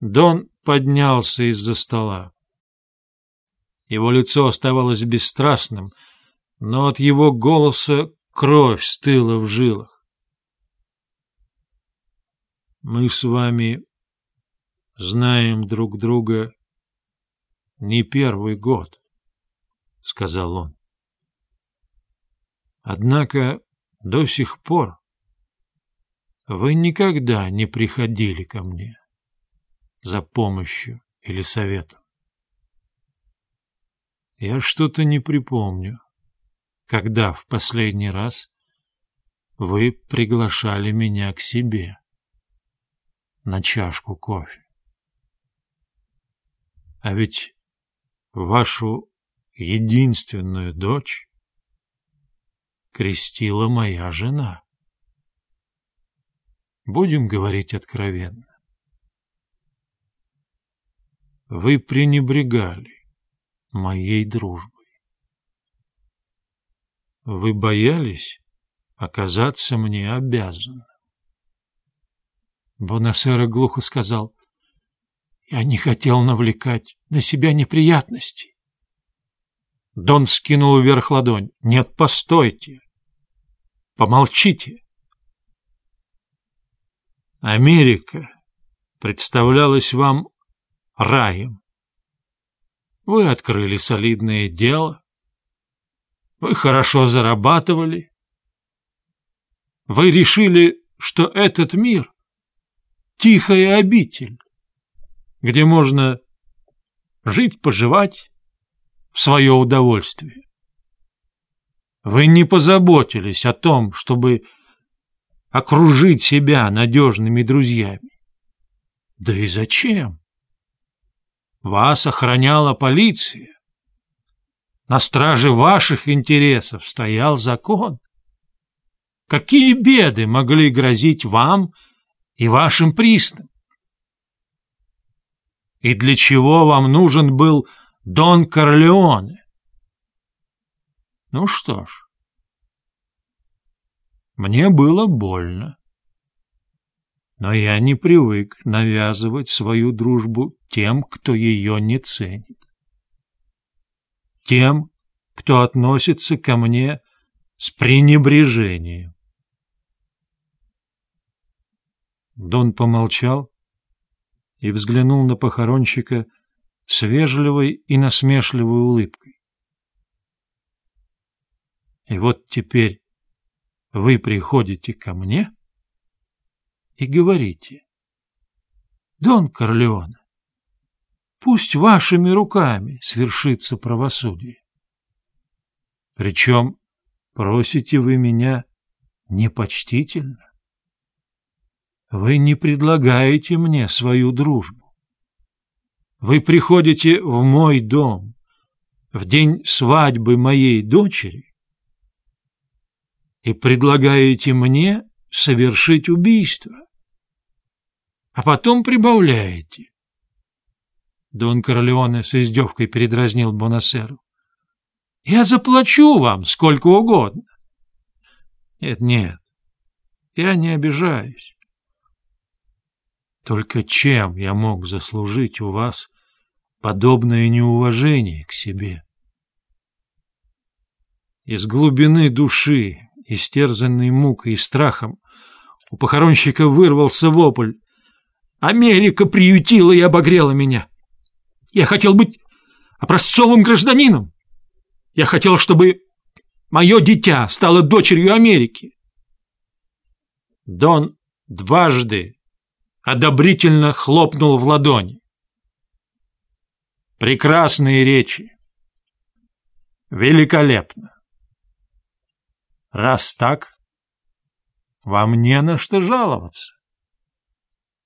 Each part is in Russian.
Дон поднялся из-за стола. Его лицо оставалось бесстрастным, но от его голоса кровь стыла в жилах. «Мы с вами знаем друг друга не первый год», — сказал он. «Однако до сих пор вы никогда не приходили ко мне за помощью или советом. Я что-то не припомню, когда в последний раз вы приглашали меня к себе на чашку кофе. А ведь вашу единственную дочь крестила моя жена. Будем говорить откровенно. Вы пренебрегали моей дружбой. Вы боялись оказаться мне обязанным. Бонасера глухо сказал, «Я не хотел навлекать на себя неприятностей». Дон скинул вверх ладонь. «Нет, постойте! Помолчите!» Америка представлялась вам раем. Вы открыли солидное дело. Вы хорошо зарабатывали. Вы решили, что этот мир — тихая обитель, где можно жить-поживать в свое удовольствие. Вы не позаботились о том, чтобы окружить себя надежными друзьями. Да и зачем? Вас охраняла полиция. На страже ваших интересов стоял закон. Какие беды могли грозить вам и вашим приснам? И для чего вам нужен был Дон Корлеоне? Ну что ж, мне было больно. Но я не привык навязывать свою дружбу тем, кто ее не ценит. Тем, кто относится ко мне с пренебрежением. Дон помолчал и взглянул на похоронщика с вежливой и насмешливой улыбкой. И вот теперь вы приходите ко мне и говорите, «Дон Корлеоне, пусть вашими руками свершится правосудие. Причем просите вы меня непочтительно. Вы не предлагаете мне свою дружбу. Вы приходите в мой дом в день свадьбы моей дочери и предлагаете мне совершить убийство, а потом прибавляете. Дон Корлеоне с издевкой передразнил Бонасеру. «Я заплачу вам сколько угодно». «Нет, нет, я не обижаюсь. Только чем я мог заслужить у вас подобное неуважение к себе?» Из глубины души, истерзанной мукой и страхом, у похоронщика вырвался вопль. «Америка приютила и обогрела меня!» Я хотел быть образцовым гражданином. Я хотел, чтобы мое дитя стало дочерью Америки. Дон дважды одобрительно хлопнул в ладони. Прекрасные речи. Великолепно. Раз так, вам не на что жаловаться.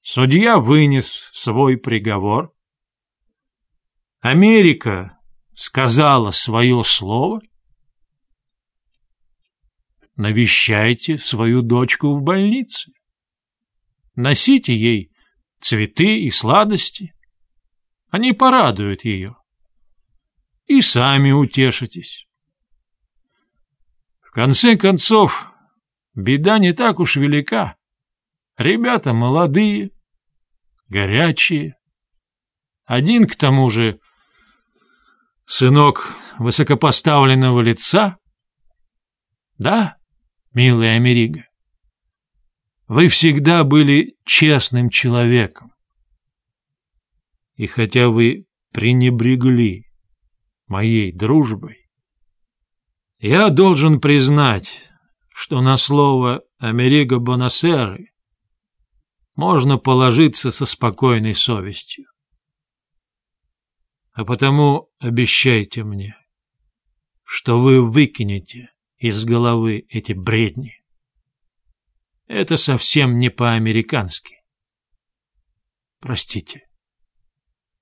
Судья вынес свой приговор, Америка сказала свое слово? Навещайте свою дочку в больнице. Носите ей цветы и сладости. Они порадуют ее. И сами утешитесь. В конце концов, беда не так уж велика. Ребята молодые, горячие, Один, к тому же, сынок высокопоставленного лица. Да, милая Америга, вы всегда были честным человеком. И хотя вы пренебрегли моей дружбой, я должен признать, что на слово «Америго Бонасеры» можно положиться со спокойной совестью. А потому обещайте мне, что вы выкинете из головы эти бредни. Это совсем не по-американски. Простите.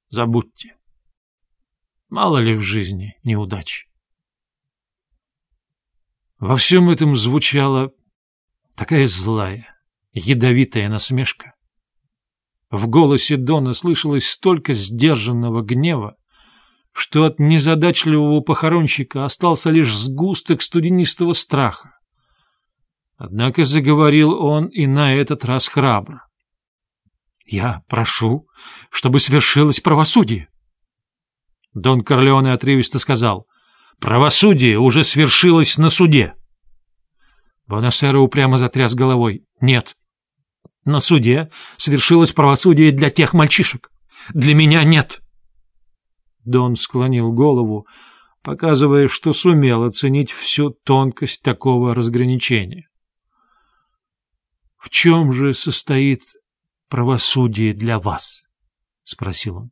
Забудьте. Мало ли в жизни неудач. Во всем этом звучала такая злая, ядовитая насмешка. В голосе Дона слышалось столько сдержанного гнева, что от незадачливого похоронщика остался лишь сгусток студенистого страха. Однако заговорил он и на этот раз храбро. «Я прошу, чтобы свершилось правосудие». Дон Корлеоне отрывисто сказал, «Правосудие уже свершилось на суде». Бонасера упрямо затряс головой. «Нет, на суде свершилось правосудие для тех мальчишек. Для меня нет». Дон склонил голову, показывая, что сумел оценить всю тонкость такого разграничения. «В чем же состоит правосудие для вас?» — спросил он.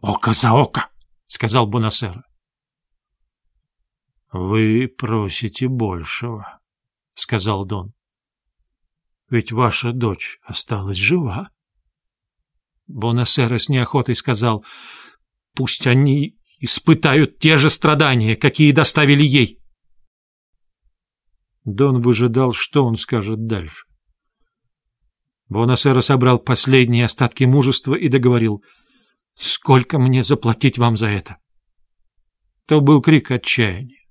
«Око за око!» — сказал Бонасера. «Вы просите большего», — сказал Дон. «Ведь ваша дочь осталась жива». Бонасера с неохотой сказал, Пусть они испытают те же страдания, какие доставили ей. Дон выжидал, что он скажет дальше. Бонасера собрал последние остатки мужества и договорил, «Сколько мне заплатить вам за это?» То был крик отчаяния.